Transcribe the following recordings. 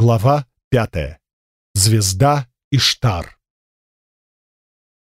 Глава пятая. Звезда Иштар.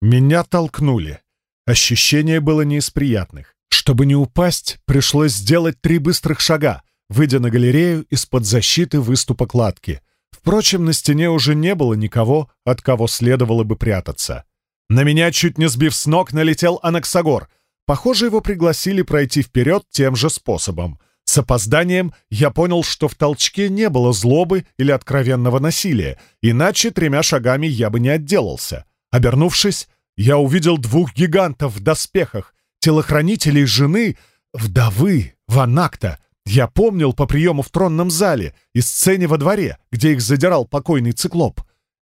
Меня толкнули. Ощущение было не из приятных. Чтобы не упасть, пришлось сделать три быстрых шага, выйдя на галерею из-под защиты выступа кладки. Впрочем, на стене уже не было никого, от кого следовало бы прятаться. На меня, чуть не сбив с ног, налетел Анаксагор. Похоже, его пригласили пройти вперед тем же способом. С опозданием я понял, что в толчке не было злобы или откровенного насилия, иначе тремя шагами я бы не отделался. Обернувшись, я увидел двух гигантов в доспехах, телохранителей жены, вдовы, Ванакта. Я помнил по приему в тронном зале и сцене во дворе, где их задирал покойный циклоп.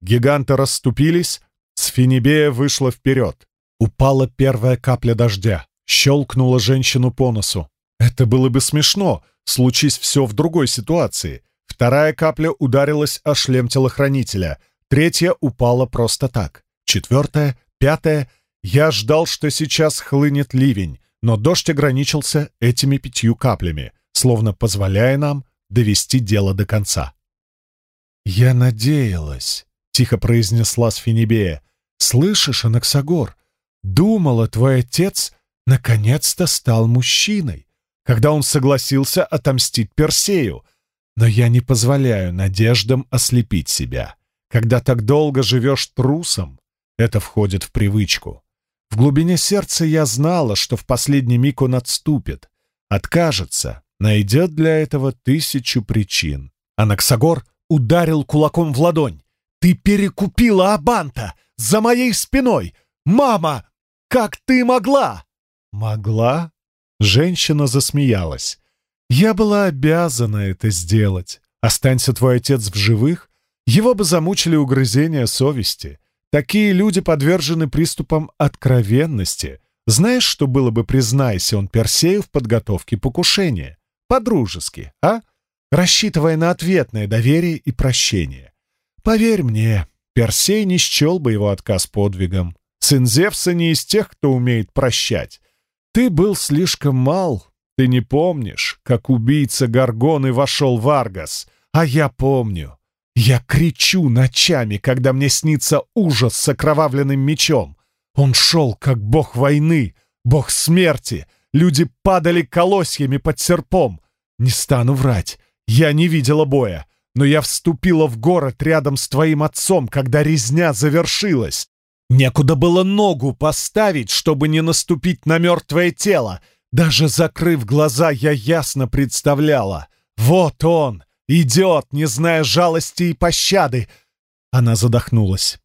Гиганты расступились, Сфинибея вышла вперед. Упала первая капля дождя, щелкнула женщину по носу. Это было бы смешно, случись все в другой ситуации. Вторая капля ударилась о шлем телохранителя, третья упала просто так. Четвертая, пятая. Я ждал, что сейчас хлынет ливень, но дождь ограничился этими пятью каплями, словно позволяя нам довести дело до конца. «Я надеялась», — тихо произнесла Сфинибея. «Слышишь, Анаксагор, думала, твой отец наконец-то стал мужчиной когда он согласился отомстить Персею. Но я не позволяю надеждам ослепить себя. Когда так долго живешь трусом, это входит в привычку. В глубине сердца я знала, что в последний миг он отступит, откажется, найдет для этого тысячу причин. Анаксагор ударил кулаком в ладонь. «Ты перекупила Абанта! За моей спиной! Мама! Как ты могла?» «Могла?» Женщина засмеялась. «Я была обязана это сделать. Останься твой отец в живых, его бы замучили угрызения совести. Такие люди подвержены приступам откровенности. Знаешь, что было бы, признайся он Персею в подготовке покушения? По-дружески, а? Рассчитывая на ответное доверие и прощение. Поверь мне, Персей не счел бы его отказ подвигом. Сын Зевса не из тех, кто умеет прощать. Ты был слишком мал. Ты не помнишь, как убийца Гаргоны вошел в Аргас. А я помню. Я кричу ночами, когда мне снится ужас с окровавленным мечом. Он шел, как бог войны, бог смерти. Люди падали колосьями под серпом. Не стану врать, я не видела боя, но я вступила в город рядом с твоим отцом, когда резня завершилась. Некуда было ногу поставить, чтобы не наступить на мертвое тело. Даже закрыв глаза, я ясно представляла. Вот он, идет, не зная жалости и пощады. Она задохнулась.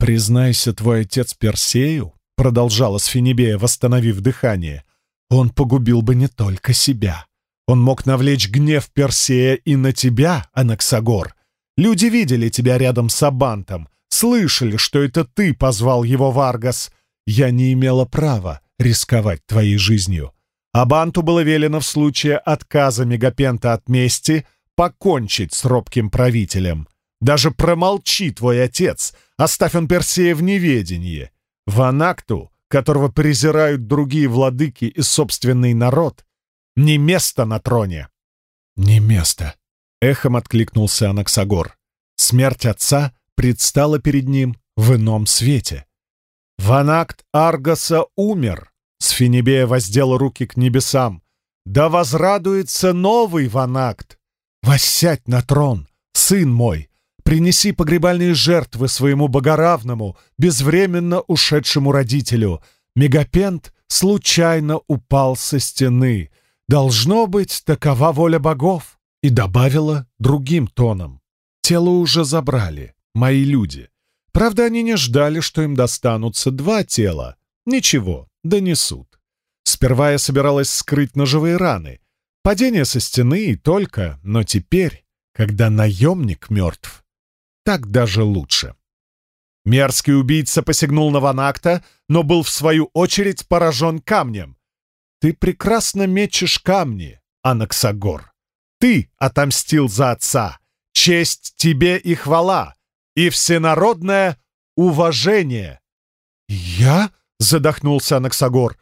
«Признайся, твой отец Персею», — продолжала Сфинибея, восстановив дыхание, «он погубил бы не только себя. Он мог навлечь гнев Персея и на тебя, Анаксагор. Люди видели тебя рядом с Абантом, слышали, что это ты позвал его в Аргас. Я не имела права рисковать твоей жизнью. Абанту было велено в случае отказа Мегапента от мести покончить с робким правителем. Даже промолчи твой отец, оставь он Персея в неведении. Ванакту, которого презирают другие владыки и собственный народ, не место на троне. «Не место», — эхом откликнулся Анаксагор. Смерть отца предстала перед ним в ином свете. Ванакт Аргаса умер. Сфинибея воздела руки к небесам. Да возрадуется новый Ванакт! Воссядь на трон, сын мой! Принеси погребальные жертвы своему богоравному, безвременно ушедшему родителю. Мегапент случайно упал со стены. Должно быть, такова воля богов. И добавила другим тоном. Тело уже забрали мои люди. Правда, они не ждали, что им достанутся два тела. Ничего, донесут. Сперва я собиралась скрыть ножевые раны. Падение со стены и только, но теперь, когда наемник мертв, так даже лучше. Мерзкий убийца посягнул на Ванакта, но был в свою очередь поражен камнем. Ты прекрасно мечешь камни, Анаксагор. Ты отомстил за отца. Честь тебе и хвала и всенародное уважение. «Я?» — задохнулся Анаксагор.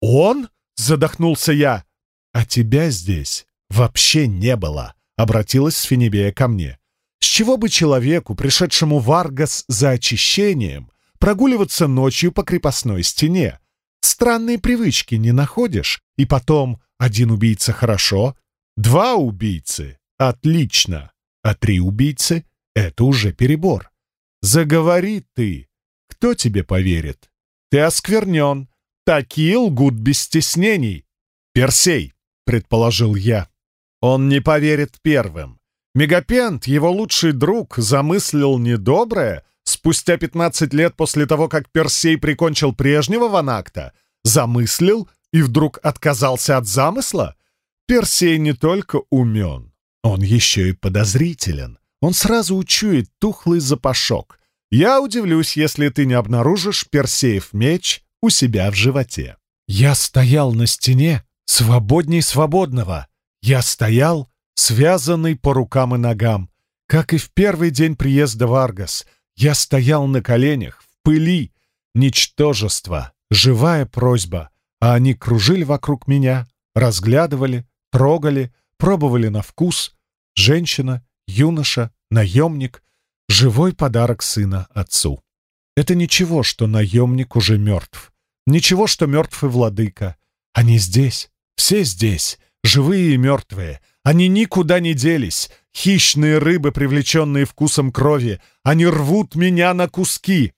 «Он?» — задохнулся я. «А тебя здесь вообще не было», — обратилась Сфинибея ко мне. чего бы человеку, пришедшему в Аргас за очищением, прогуливаться ночью по крепостной стене? Странные привычки не находишь? И потом, один убийца хорошо, два убийцы — отлично, а три убийцы — это уже перебор. Заговори ты, кто тебе поверит? Ты осквернен, такие лгут без стеснений. Персей, предположил я. Он не поверит первым. Мегапент, его лучший друг, замыслил недоброе спустя 15 лет после того, как Персей прикончил прежнего Ванакта, замыслил и вдруг отказался от замысла? Персей не только умен, он еще и подозрителен. Он сразу учует тухлый запашок. Я удивлюсь, если ты не обнаружишь Персеев меч у себя в животе. Я стоял на стене, свободней свободного. Я стоял, связанный по рукам и ногам. Как и в первый день приезда в Аргас, я стоял на коленях, в пыли. Ничтожество, живая просьба. А они кружили вокруг меня, разглядывали, трогали, пробовали на вкус. Женщина, юноша, наемник — живой подарок сына отцу. Это ничего, что наемник уже мертв. Ничего, что мертв и владыка. Они здесь, все здесь, живые и мертвые. Они никуда не делись. Хищные рыбы, привлеченные вкусом крови. Они рвут меня на куски.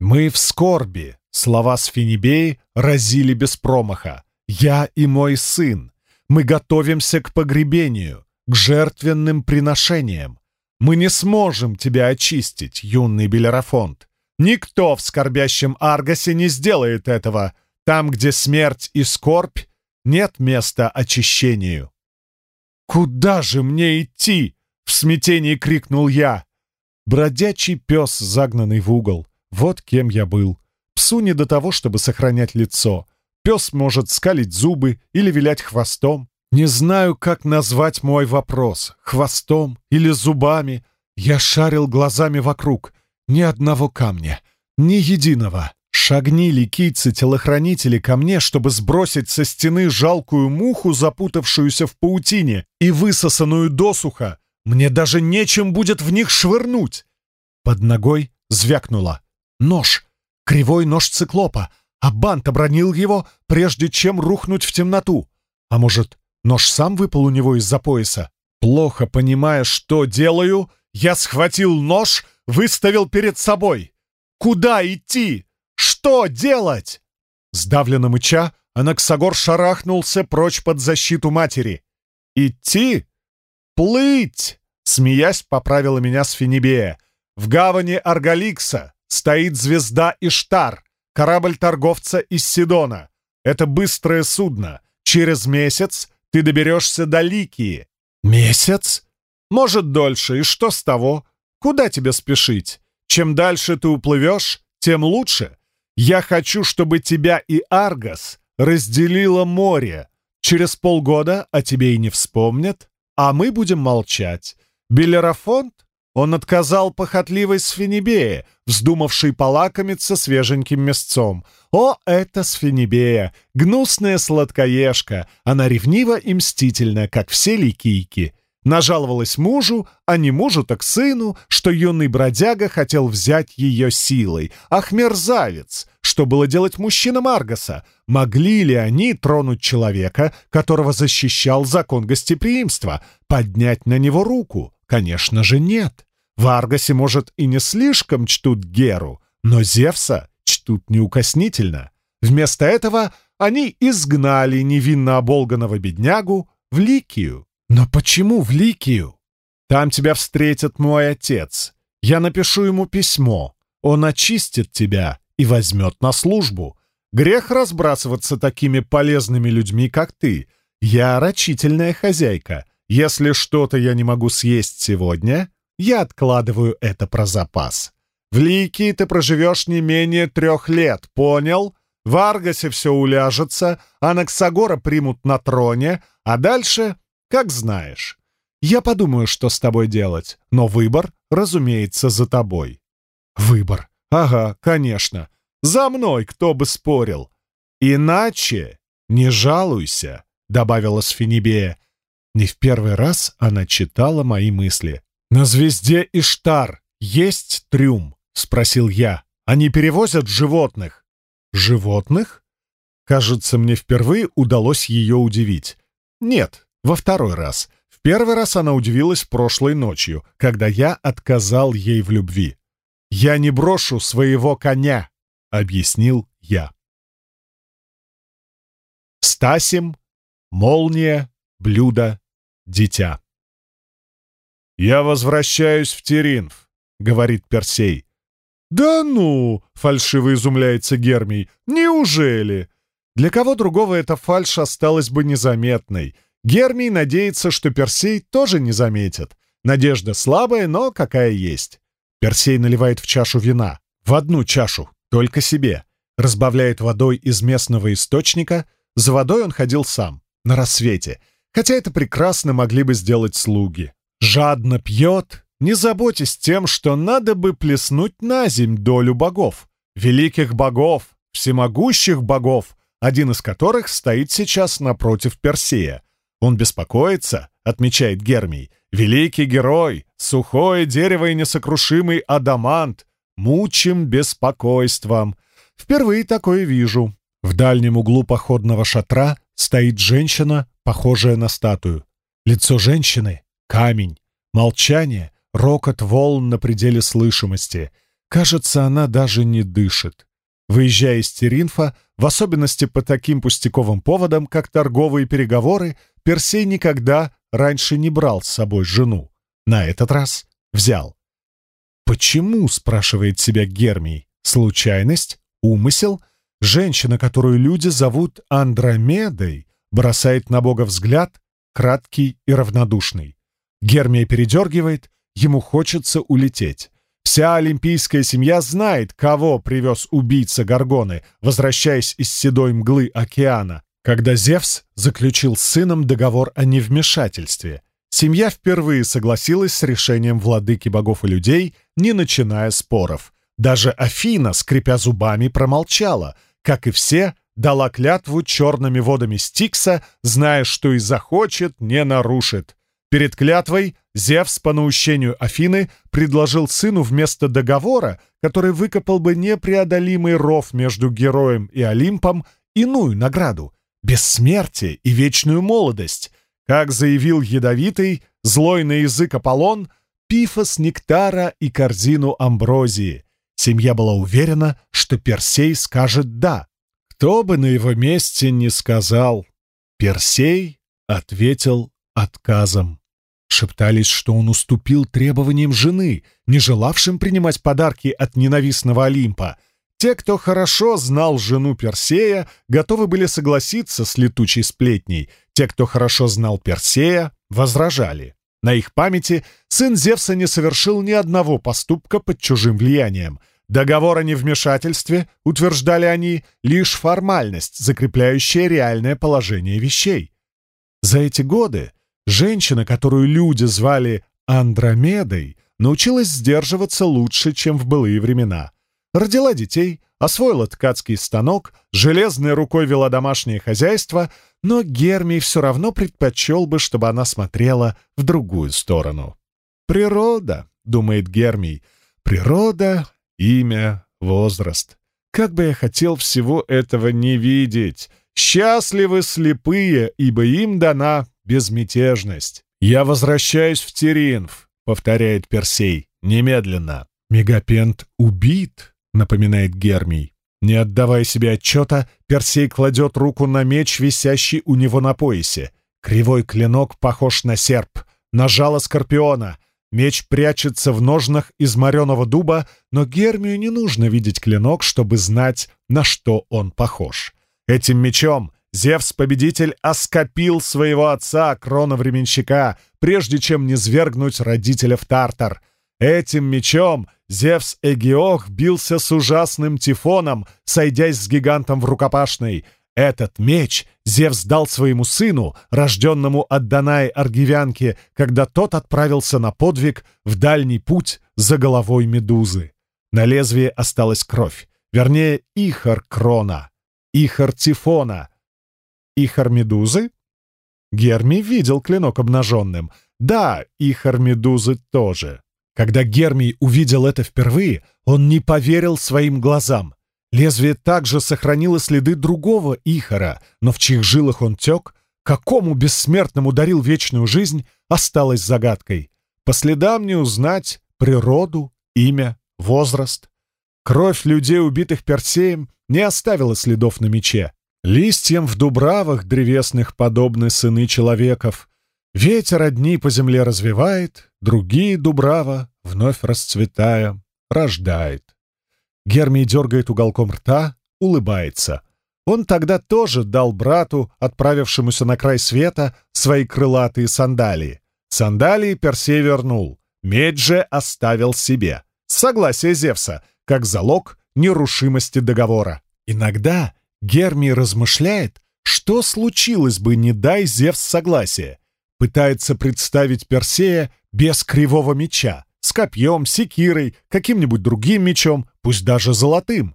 Мы в скорби. Слова Сфинибеи разили без промаха. Я и мой сын. Мы готовимся к погребению, к жертвенным приношениям. Мы не сможем тебя очистить, юный Белерафонт. Никто в скорбящем Аргасе не сделает этого. Там, где смерть и скорбь, нет места очищению. «Куда же мне идти?» — в смятении крикнул я. Бродячий пес, загнанный в угол. Вот кем я был. Псу не до того, чтобы сохранять лицо. Пес может скалить зубы или вилять хвостом. Не знаю, как назвать мой вопрос, хвостом или зубами. Я шарил глазами вокруг. Ни одного камня, ни единого. Шагни ликийцы-телохранители ко мне, чтобы сбросить со стены жалкую муху, запутавшуюся в паутине, и высосанную досуха. Мне даже нечем будет в них швырнуть. Под ногой звякнуло. Нож. Кривой нож циклопа. А бант обронил его, прежде чем рухнуть в темноту. А может, Нож сам выпал у него из-за пояса. Плохо понимая, что делаю, я схватил нож, выставил перед собой. Куда идти? Что делать? Сдавленно мыча, Анаксагор шарахнулся прочь под защиту матери. «Идти? Плыть!» — смеясь, поправила меня Сфинибея. «В гавани Аргаликса стоит звезда Иштар, корабль торговца из Сидона. Это быстрое судно. Через месяц ты доберешься до Ликии. Месяц? Может, дольше, и что с того? Куда тебе спешить? Чем дальше ты уплывешь, тем лучше. Я хочу, чтобы тебя и Аргас разделило море. Через полгода о тебе и не вспомнят, а мы будем молчать. Белерафонт он отказал похотливой Сфинибее, вздумавшей полакомиться свеженьким мясцом. О, это Сфинибея! Гнусная сладкоежка! Она ревнива и мстительна, как все ликийки. Нажаловалась мужу, а не мужу, так сыну, что юный бродяга хотел взять ее силой. Ах, мерзавец! Что было делать мужчинам Аргаса? Могли ли они тронуть человека, которого защищал закон гостеприимства, поднять на него руку? Конечно же, нет. В Аргасе, может, и не слишком чтут Геру, но Зевса чтут неукоснительно. Вместо этого они изгнали невинно оболганного беднягу в Ликию. Но почему в Ликию? Там тебя встретит мой отец. Я напишу ему письмо. Он очистит тебя и возьмет на службу. Грех разбрасываться такими полезными людьми, как ты. Я рачительная хозяйка. Если что-то я не могу съесть сегодня, я откладываю это про запас. В Ликии ты проживешь не менее трех лет, понял? В Аргасе все уляжется, а Наксагора примут на троне, а дальше, как знаешь. Я подумаю, что с тобой делать, но выбор, разумеется, за тобой. Выбор. Ага, конечно. За мной кто бы спорил. Иначе не жалуйся, добавила Сфинибея. Не в первый раз она читала мои мысли. «На звезде Иштар есть трюм?» — спросил я. «Они перевозят животных?» «Животных?» Кажется, мне впервые удалось ее удивить. Нет, во второй раз. В первый раз она удивилась прошлой ночью, когда я отказал ей в любви. «Я не брошу своего коня», — объяснил я. Стасим, молния, блюдо, дитя. «Я возвращаюсь в Теринф», — говорит Персей. «Да ну!» — фальшиво изумляется Гермий. «Неужели?» Для кого другого эта фальшь осталась бы незаметной. Гермий надеется, что Персей тоже не заметит. Надежда слабая, но какая есть. Персей наливает в чашу вина. В одну чашу, только себе. Разбавляет водой из местного источника. За водой он ходил сам, на рассвете. Хотя это прекрасно могли бы сделать слуги. Жадно пьет, не заботясь тем, что надо бы плеснуть на земь долю богов. Великих богов, всемогущих богов, один из которых стоит сейчас напротив Персея. Он беспокоится, отмечает Гермий, великий герой, сухое дерево и несокрушимый адамант, мучим беспокойством. Впервые такое вижу. В дальнем углу походного шатра стоит женщина, похожая на статую. Лицо женщины — камень, молчание, рокот волн на пределе слышимости. Кажется, она даже не дышит. Выезжая из Теринфа, в особенности по таким пустяковым поводам, как торговые переговоры, Персей никогда раньше не брал с собой жену. На этот раз взял. «Почему?» — спрашивает себя Гермий. «Случайность? Умысел?» Женщина, которую люди зовут Андромедой, бросает на Бога взгляд, краткий и равнодушный. Гермия передергивает, ему хочется улететь. Вся олимпийская семья знает, кого привез убийца Гаргоны, возвращаясь из седой мглы океана, когда Зевс заключил с сыном договор о невмешательстве. Семья впервые согласилась с решением владыки богов и людей, не начиная споров. Даже Афина, скрипя зубами, промолчала, как и все, дала клятву черными водами Стикса, зная, что и захочет, не нарушит. Перед клятвой Зевс по наущению Афины предложил сыну вместо договора, который выкопал бы непреодолимый ров между героем и Олимпом, иную награду — бессмертие и вечную молодость. Как заявил ядовитый, злой на язык Аполлон, пифос нектара и корзину амброзии. Семья была уверена, что Персей скажет «да». Кто бы на его месте не сказал. Персей ответил отказом. Шептались, что он уступил требованиям жены, не желавшим принимать подарки от ненавистного Олимпа. Те, кто хорошо знал жену Персея, готовы были согласиться с летучей сплетней. Те, кто хорошо знал Персея, возражали. На их памяти сын Зевса не совершил ни одного поступка под чужим влиянием. Договор о невмешательстве, утверждали они, лишь формальность, закрепляющая реальное положение вещей. За эти годы Женщина, которую люди звали Андромедой, научилась сдерживаться лучше, чем в былые времена. Родила детей, освоила ткацкий станок, железной рукой вела домашнее хозяйство, но Гермий все равно предпочел бы, чтобы она смотрела в другую сторону. «Природа», — думает Гермий, — «природа, имя, возраст. Как бы я хотел всего этого не видеть! Счастливы слепые, ибо им дана безмятежность. «Я возвращаюсь в Теринф», — повторяет Персей, — «немедленно». «Мегапент убит», — напоминает Гермий. Не отдавая себе отчета, Персей кладет руку на меч, висящий у него на поясе. Кривой клинок похож на серп, на жало скорпиона. Меч прячется в ножнах из мореного дуба, но Гермию не нужно видеть клинок, чтобы знать, на что он похож. Этим мечом Зевс-победитель оскопил своего отца, крона-временщика, прежде чем не свергнуть родителя в Тартар. Этим мечом Зевс Эгиох бился с ужасным Тифоном, сойдясь с гигантом в рукопашной. Этот меч Зевс дал своему сыну, рожденному от Данаи Аргивянки, когда тот отправился на подвиг в дальний путь за головой Медузы. На лезвии осталась кровь, вернее, ихор крона, ихор Тифона — и Хармедузы? Герми видел клинок обнаженным. Да, и Хармедузы тоже. Когда Гермий увидел это впервые, он не поверил своим глазам. Лезвие также сохранило следы другого Ихара, но в чьих жилах он тек, какому бессмертному дарил вечную жизнь, осталось загадкой. По следам не узнать природу, имя, возраст. Кровь людей, убитых Персеем, не оставила следов на мече. Листьям в дубравах древесных подобны сыны человеков. Ветер одни по земле развивает, другие дубрава, вновь расцветая, рождает. Гермий дергает уголком рта, улыбается. Он тогда тоже дал брату, отправившемуся на край света, свои крылатые сандалии. Сандалии Персей вернул, медь же оставил себе. Согласие Зевса, как залог нерушимости договора. Иногда Гермий размышляет, что случилось бы, не дай Зевс согласия. Пытается представить Персея без кривого меча, с копьем, секирой, каким-нибудь другим мечом, пусть даже золотым.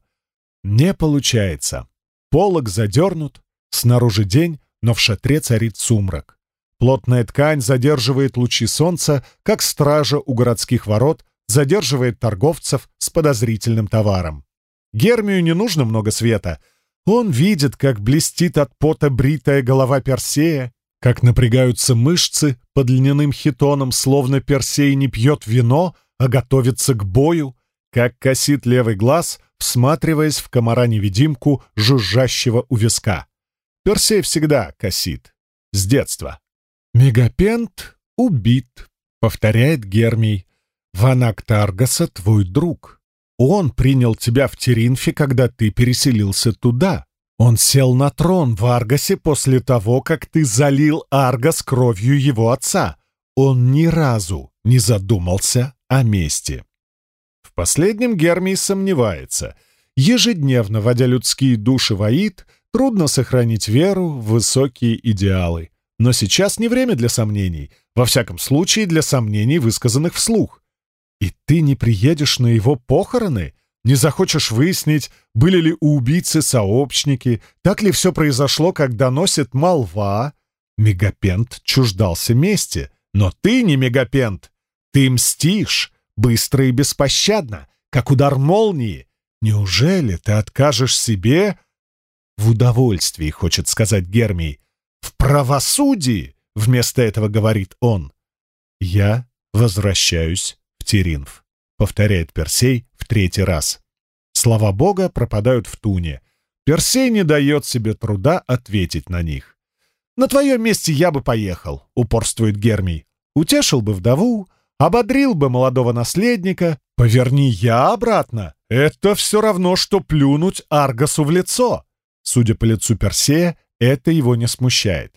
Не получается. Полог задернут, снаружи день, но в шатре царит сумрак. Плотная ткань задерживает лучи солнца, как стража у городских ворот задерживает торговцев с подозрительным товаром. Гермию не нужно много света. Он видит, как блестит от пота бритая голова Персея, как напрягаются мышцы под льняным хитоном, словно Персей не пьет вино, а готовится к бою, как косит левый глаз, всматриваясь в комара-невидимку, жужжащего у виска. Персей всегда косит. С детства. «Мегапент убит», — повторяет Гермий. «Ванак Таргаса твой друг. Он принял тебя в Теринфе, когда ты переселился туда. Он сел на трон в Аргасе после того, как ты залил Аргас кровью его отца. Он ни разу не задумался о мести. В последнем Гермий сомневается. Ежедневно, водя людские души в Аид, трудно сохранить веру в высокие идеалы. Но сейчас не время для сомнений, во всяком случае для сомнений, высказанных вслух. И ты не приедешь на его похороны? Не захочешь выяснить, были ли у убийцы сообщники, так ли все произошло, как доносит молва? Мегапент чуждался мести, но ты не мегапент. Ты мстишь, быстро и беспощадно, как удар молнии. Неужели ты откажешь себе в удовольствии, хочет сказать Гермий, в правосудии, вместо этого говорит он. Я возвращаюсь в Теринф повторяет Персей в третий раз. Слова Бога пропадают в туне. Персей не дает себе труда ответить на них. «На твоем месте я бы поехал», — упорствует Гермий. «Утешил бы вдову, ободрил бы молодого наследника. Поверни я обратно. Это все равно, что плюнуть Аргасу в лицо». Судя по лицу Персея, это его не смущает.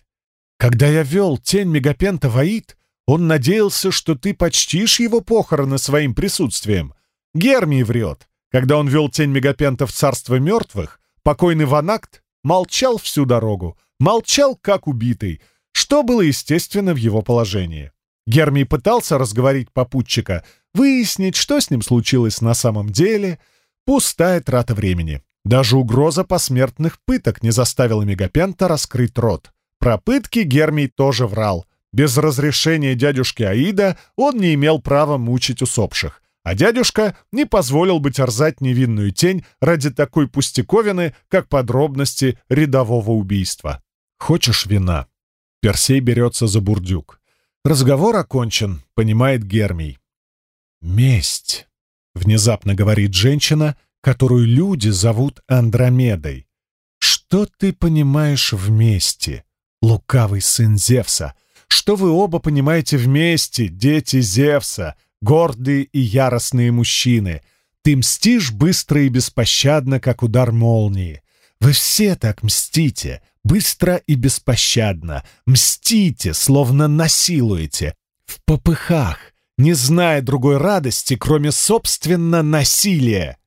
«Когда я вел тень Мегапента в Аид, он надеялся, что ты почтишь его похороны своим присутствием. Гермий врет. Когда он вел тень Мегапента в царство мертвых, покойный Ванакт молчал всю дорогу, молчал как убитый, что было естественно в его положении. Гермий пытался разговорить попутчика, выяснить, что с ним случилось на самом деле. Пустая трата времени. Даже угроза посмертных пыток не заставила Мегапента раскрыть рот. Про пытки Гермий тоже врал. Без разрешения дядюшки Аида он не имел права мучить усопших, а дядюшка не позволил бы терзать невинную тень ради такой пустяковины, как подробности рядового убийства. «Хочешь вина?» Персей берется за бурдюк. «Разговор окончен», — понимает Гермий. «Месть», — внезапно говорит женщина, которую люди зовут Андромедой. «Что ты понимаешь в мести, лукавый сын Зевса?» Что вы оба понимаете вместе, дети Зевса, гордые и яростные мужчины. Ты мстишь быстро и беспощадно, как удар молнии. Вы все так мстите, быстро и беспощадно. Мстите, словно насилуете. В попыхах, не зная другой радости, кроме собственно насилия.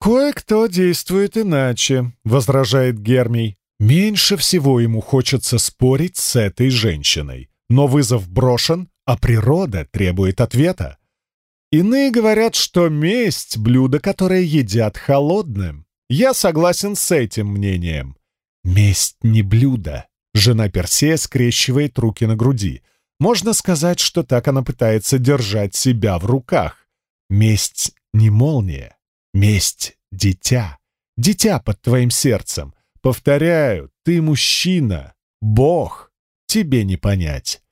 «Кое-кто действует иначе», — возражает Гермий. Меньше всего ему хочется спорить с этой женщиной. Но вызов брошен, а природа требует ответа. Иные говорят, что месть — блюдо, которое едят холодным. Я согласен с этим мнением. Месть не блюдо. Жена Персея скрещивает руки на груди. Можно сказать, что так она пытается держать себя в руках. Месть не молния. Месть — дитя. Дитя под твоим сердцем. Повторяю, ты мужчина. Бог. Тебе не понять.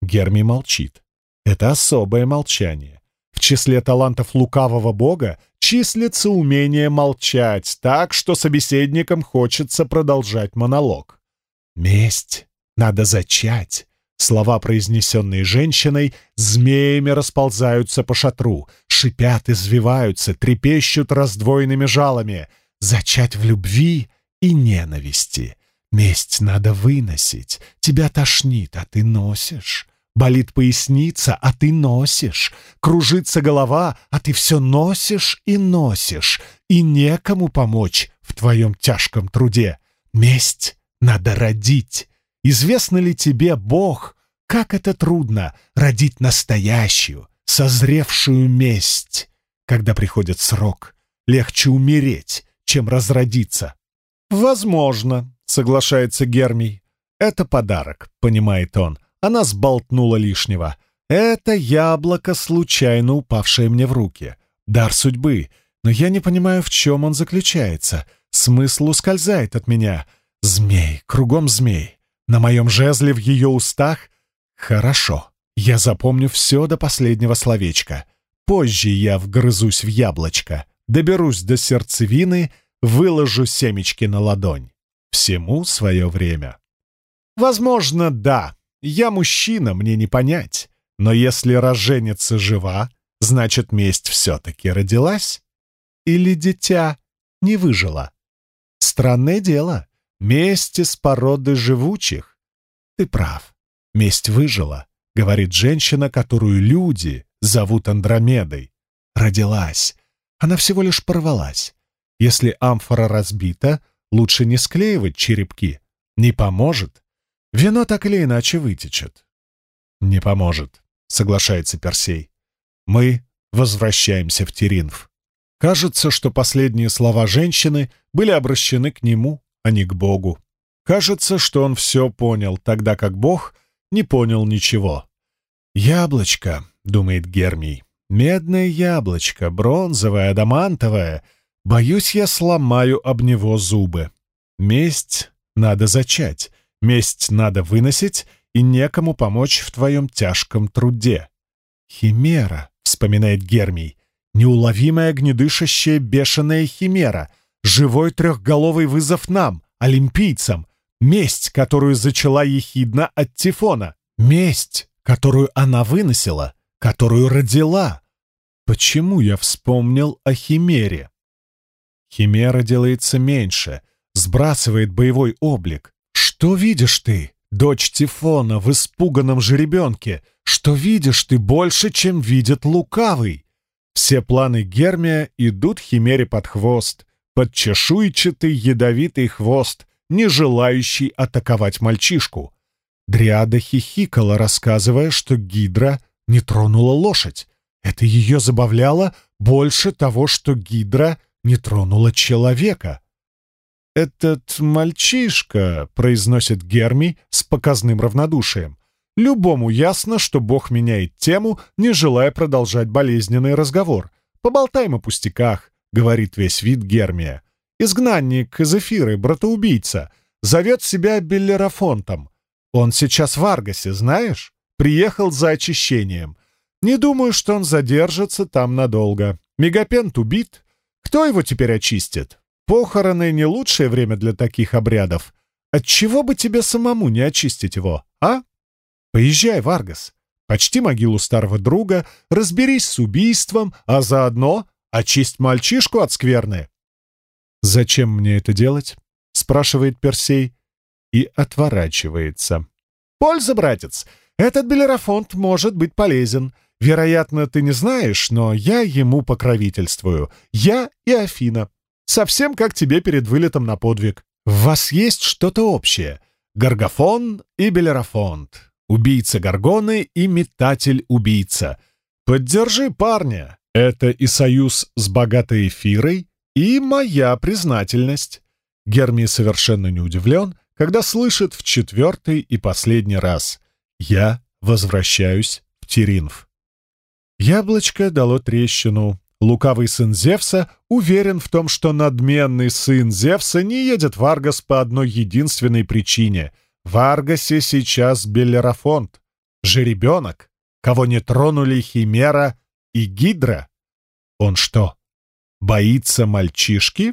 Герми молчит. Это особое молчание. В числе талантов лукавого бога числится умение молчать так, что собеседникам хочется продолжать монолог. «Месть надо зачать». Слова, произнесенные женщиной, змеями расползаются по шатру, шипят, извиваются, трепещут раздвоенными жалами. Зачать в любви и ненависти. Месть надо выносить. Тебя тошнит, а ты носишь. Болит поясница, а ты носишь. Кружится голова, а ты все носишь и носишь. И некому помочь в твоем тяжком труде. Месть надо родить. Известно ли тебе, Бог, как это трудно родить настоящую, созревшую месть? Когда приходит срок, легче умереть, чем разродиться. «Возможно», — соглашается Гермий. «Это подарок», — понимает он. Она сболтнула лишнего. Это яблоко, случайно упавшее мне в руки. Дар судьбы. Но я не понимаю, в чем он заключается. Смысл ускользает от меня. Змей, кругом змей. На моем жезле в ее устах. Хорошо. Я запомню все до последнего словечка. Позже я вгрызусь в яблочко. Доберусь до сердцевины, выложу семечки на ладонь. Всему свое время. Возможно, да, я мужчина, мне не понять. Но если роженица жива, значит, месть все-таки родилась? Или дитя не выжило? Странное дело. Месть из породы живучих. Ты прав. Месть выжила, говорит женщина, которую люди зовут Андромедой. Родилась. Она всего лишь порвалась. Если амфора разбита, лучше не склеивать черепки. Не поможет. Вино так или иначе вытечет. «Не поможет», — соглашается Персей. «Мы возвращаемся в Теринф. Кажется, что последние слова женщины были обращены к нему, а не к Богу. Кажется, что он все понял, тогда как Бог не понял ничего. «Яблочко», — думает Гермий, — «медное яблочко, бронзовое, адамантовое. Боюсь, я сломаю об него зубы. Месть надо зачать, Месть надо выносить, и некому помочь в твоем тяжком труде. Химера, вспоминает Гермий, неуловимая огнедышащая бешеная химера, живой трехголовый вызов нам, олимпийцам, месть, которую зачала ехидна от Тифона, месть, которую она выносила, которую родила. Почему я вспомнил о химере? Химера делается меньше, сбрасывает боевой облик, что видишь ты, дочь Тифона, в испуганном жеребенке? Что видишь ты больше, чем видит лукавый? Все планы Гермия идут Химере под хвост, под чешуйчатый ядовитый хвост, не желающий атаковать мальчишку. Дриада хихикала, рассказывая, что Гидра не тронула лошадь. Это ее забавляло больше того, что Гидра не тронула человека. «Этот мальчишка», — произносит Герми с показным равнодушием. «Любому ясно, что Бог меняет тему, не желая продолжать болезненный разговор. Поболтаем о пустяках», — говорит весь вид Гермия. «Изгнанник из эфиры, братоубийца, зовет себя Беллерафонтом. Он сейчас в Аргасе, знаешь? Приехал за очищением. Не думаю, что он задержится там надолго. Мегапент убит. Кто его теперь очистит?» Похороны — не лучшее время для таких обрядов. Отчего бы тебе самому не очистить его, а? Поезжай в Аргас, почти могилу старого друга, разберись с убийством, а заодно очисть мальчишку от скверны. «Зачем мне это делать?» — спрашивает Персей и отворачивается. «Польза, братец! Этот Белерафонт может быть полезен. Вероятно, ты не знаешь, но я ему покровительствую. Я и Афина. Совсем как тебе перед вылетом на подвиг. В вас есть что-то общее. Гаргафон и Белерафонт. Убийца Гаргоны и метатель-убийца. Поддержи парня. Это и союз с богатой эфирой, и моя признательность. Герми совершенно не удивлен, когда слышит в четвертый и последний раз. Я Возвращаюсь в Теринф. Яблочко дало трещину. Лукавый сын Зевса уверен в том, что надменный сын Зевса не едет в Аргос по одной единственной причине. В Аргосе сейчас Беллерафонт, жеребенок, кого не тронули Химера и Гидра. Он что, боится мальчишки?